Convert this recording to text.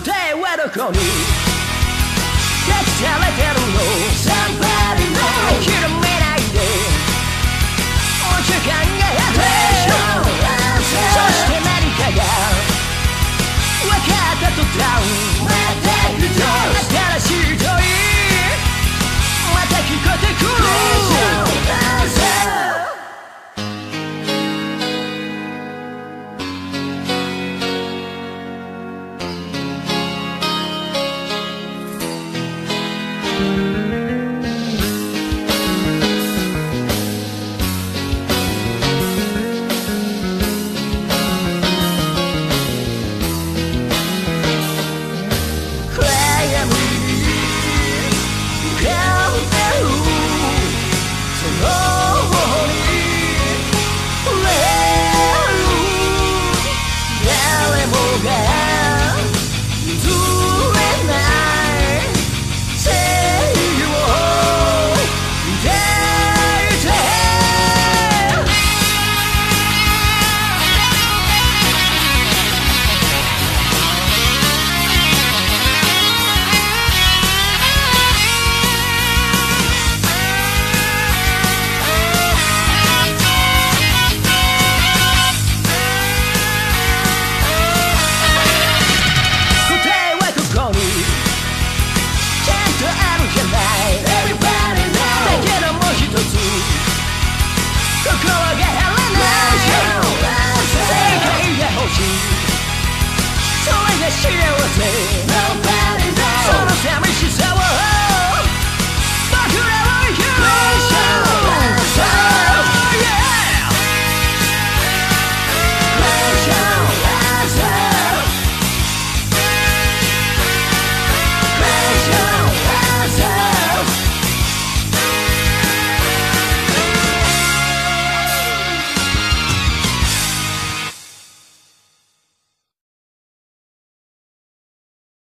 答えはどこに？隠されてるの？Somebody know ひめないで。お時間がやってしまうそして何かが分かった途端。here with me.